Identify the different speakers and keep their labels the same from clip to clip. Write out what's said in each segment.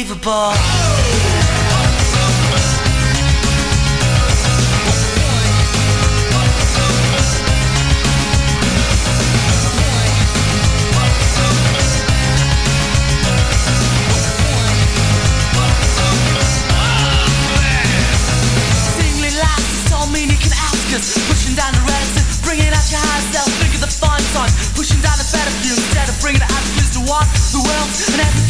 Speaker 1: unbelievable. Pushing down the bringing out your the fun. Pushing down the better view, instead of bringing the attitudes to what, the world and everything.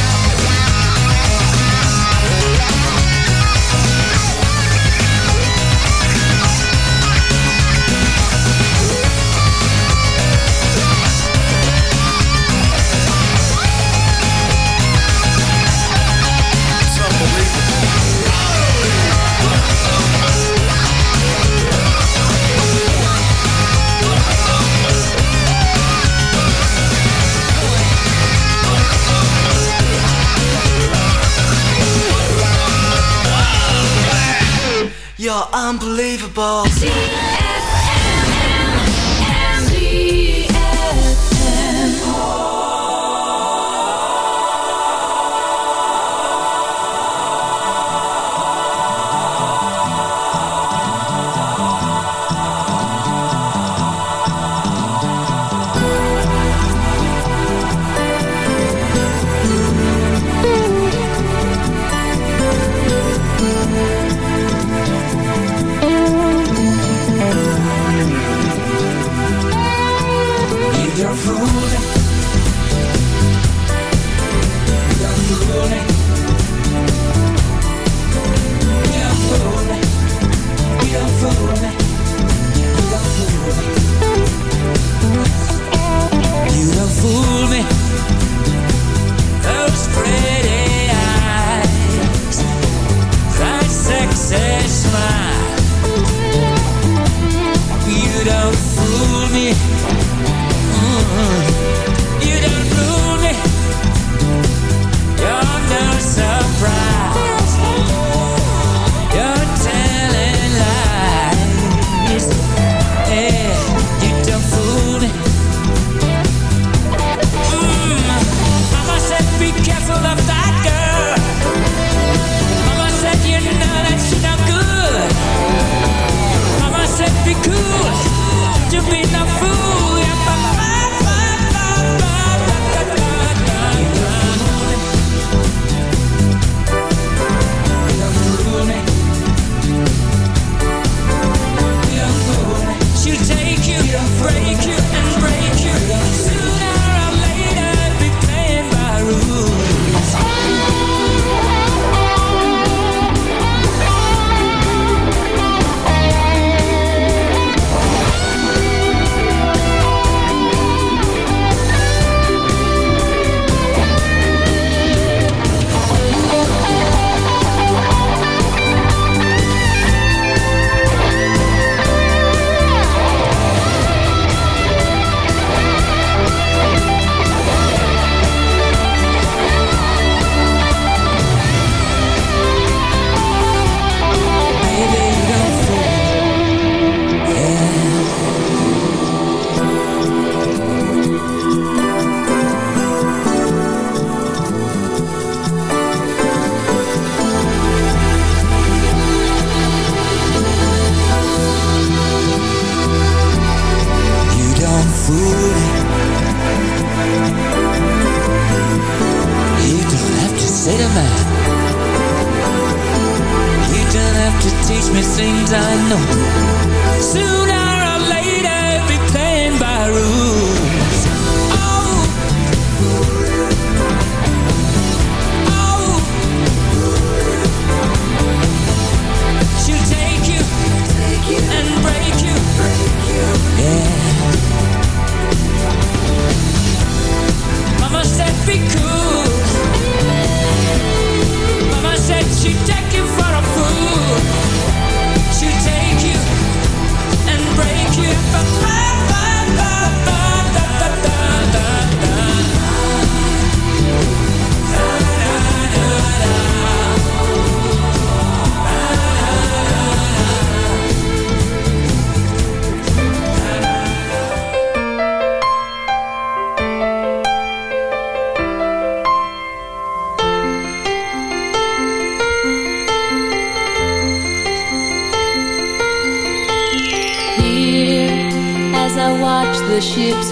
Speaker 2: unbelievable.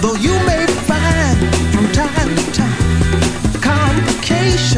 Speaker 3: Though you may find from time to time complications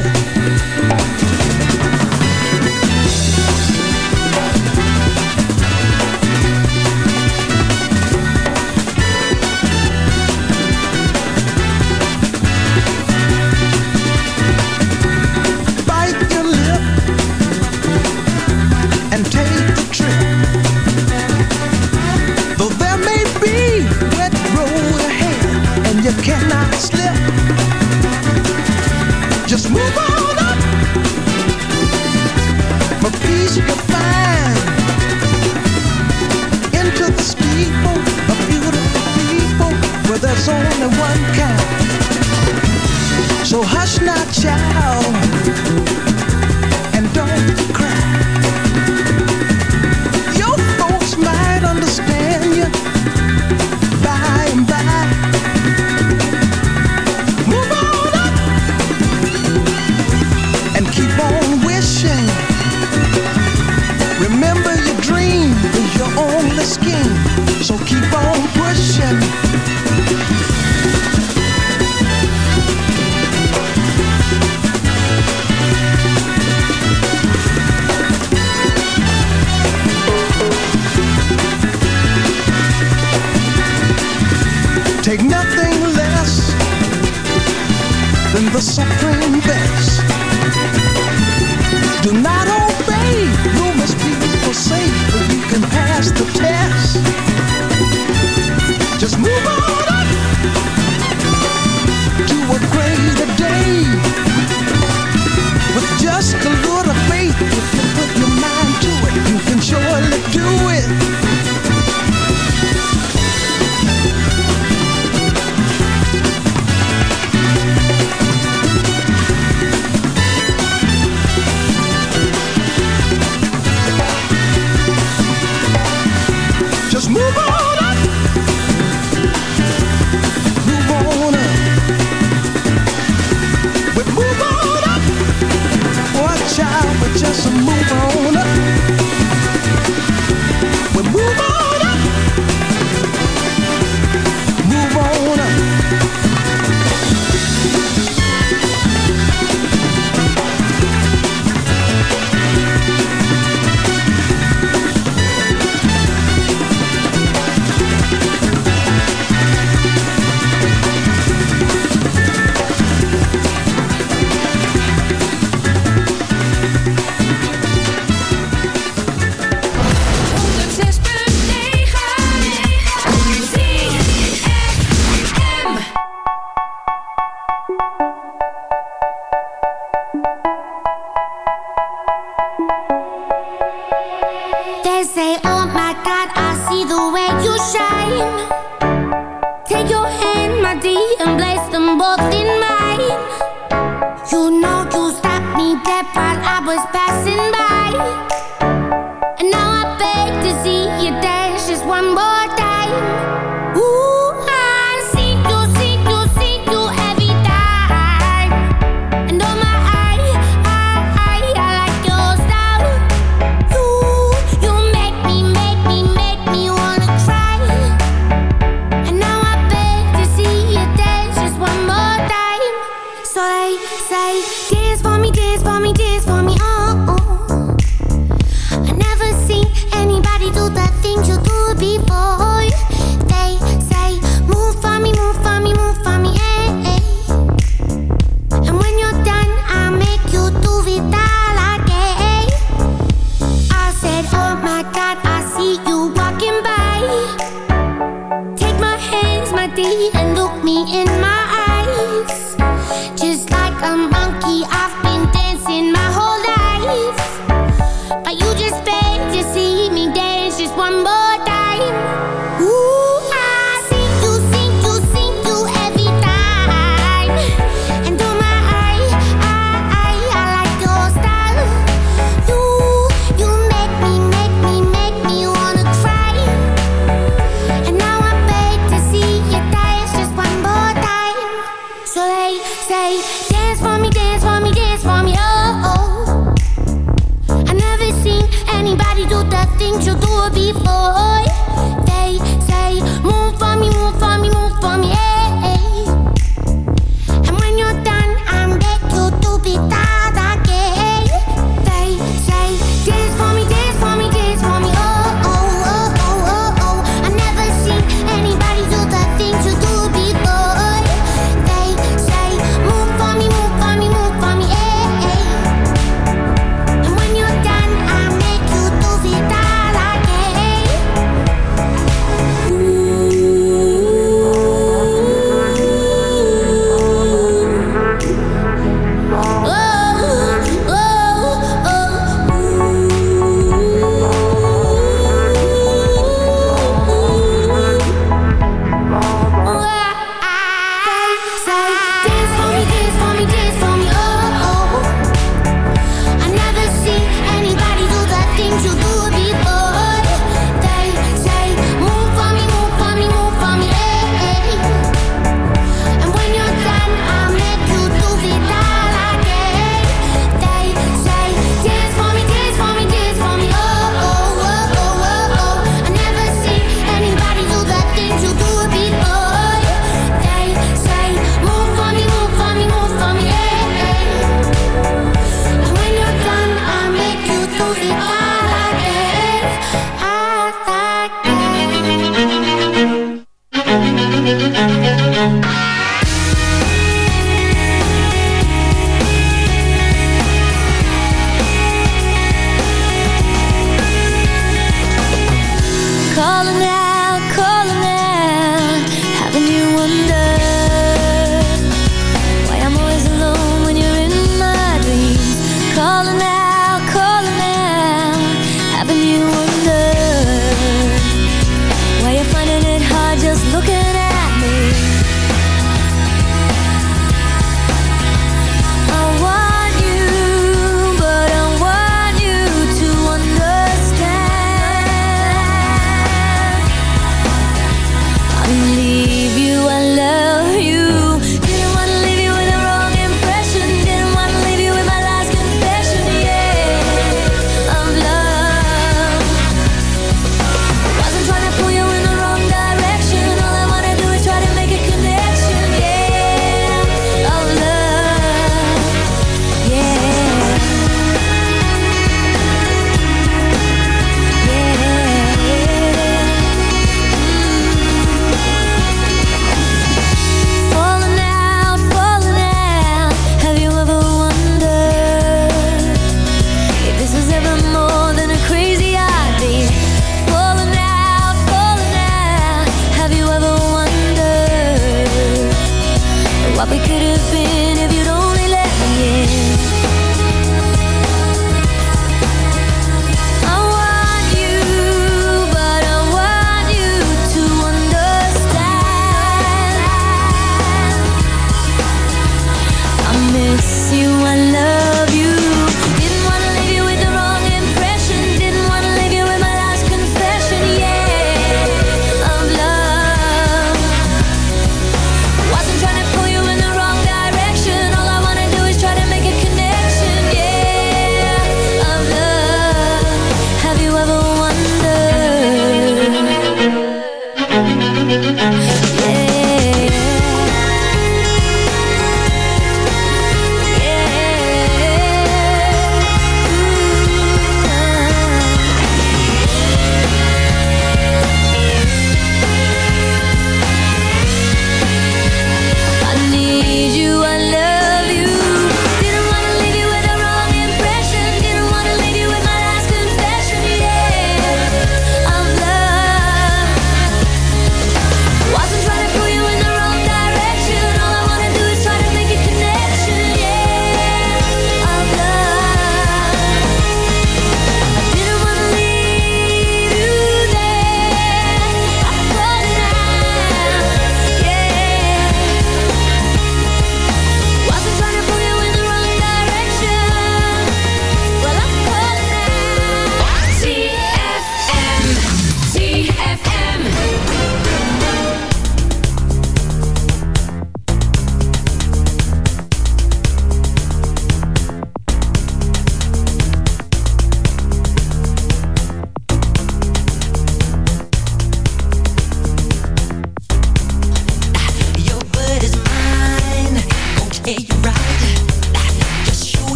Speaker 3: just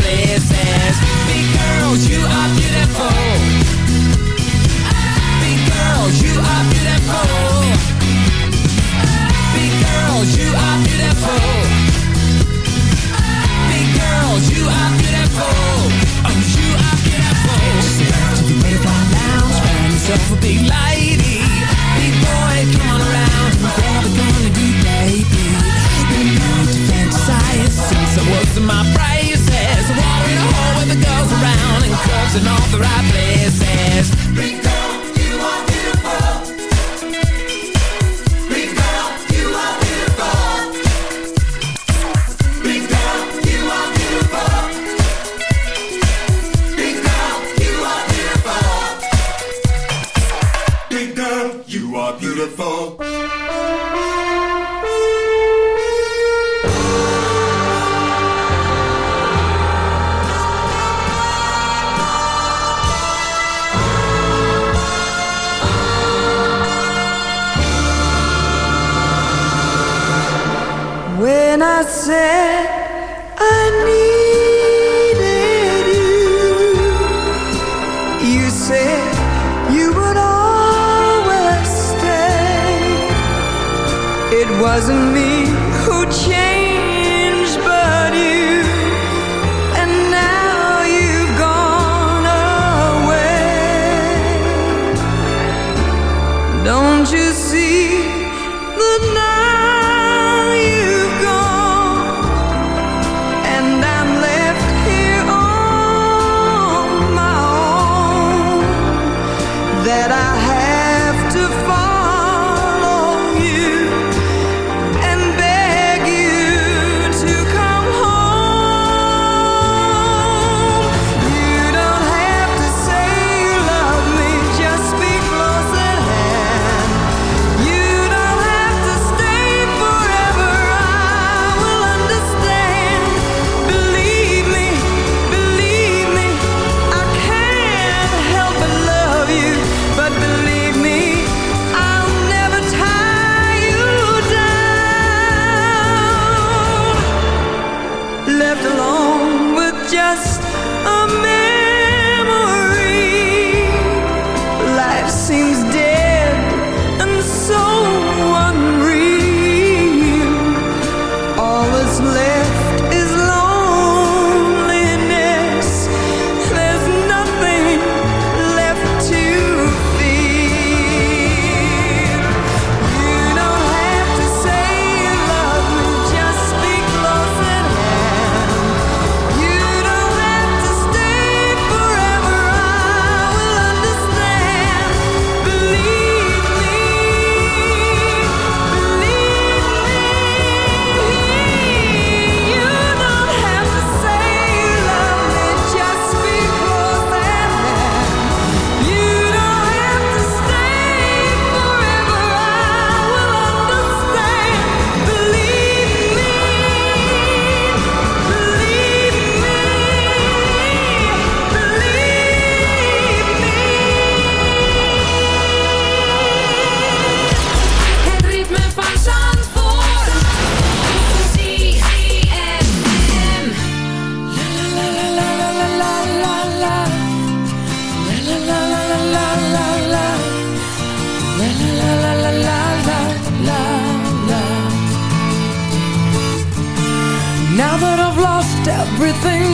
Speaker 1: places. Big girls, you are beautiful. Big girls, you are beautiful. Big girls, you are beautiful. Big girls, you are beautiful. Oh, you are beautiful. Step to the butterfly lounge Find yourself a big lady. Big boy, come on around. And
Speaker 4: grab a and do baby. No need to fantasize Sing some words of my praises curves in all the right places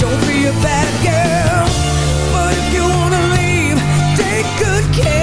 Speaker 5: don't be a bad girl. But if you
Speaker 6: wanna leave, take good care.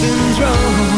Speaker 6: Nothing's wrong.